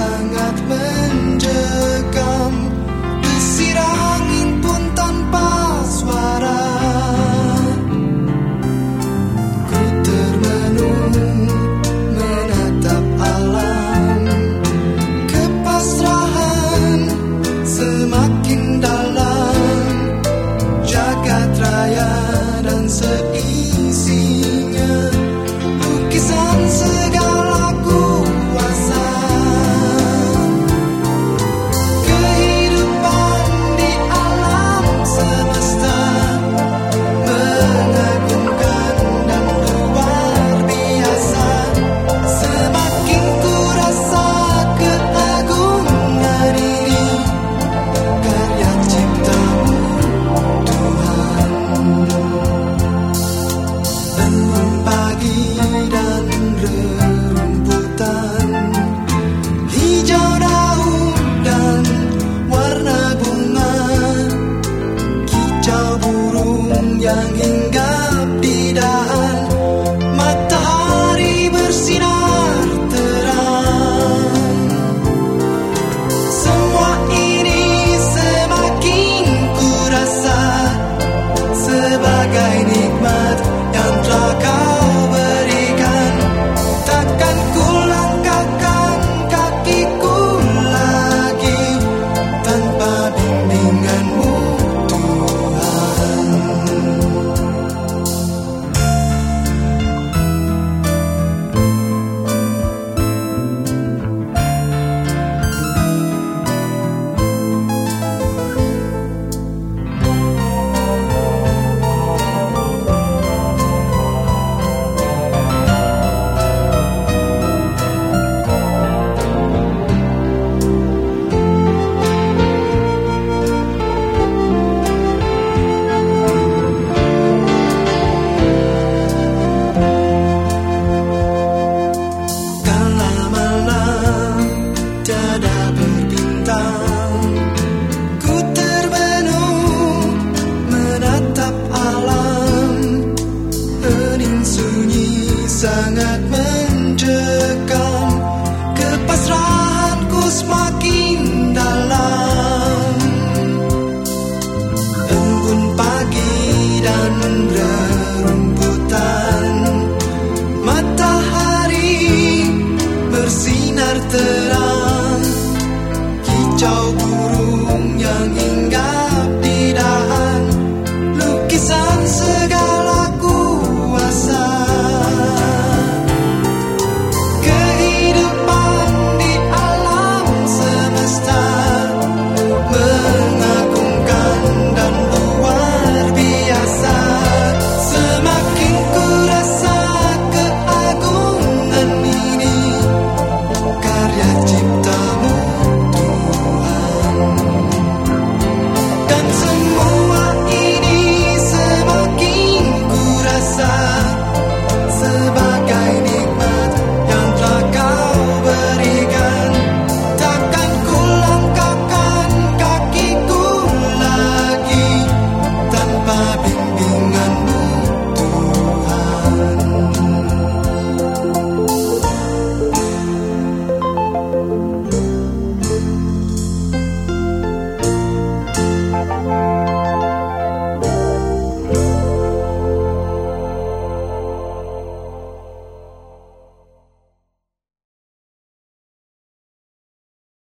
sangat burung yang hinggap di dahan good. 敢自